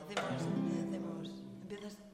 Hacemos, hacemos. Empiezas.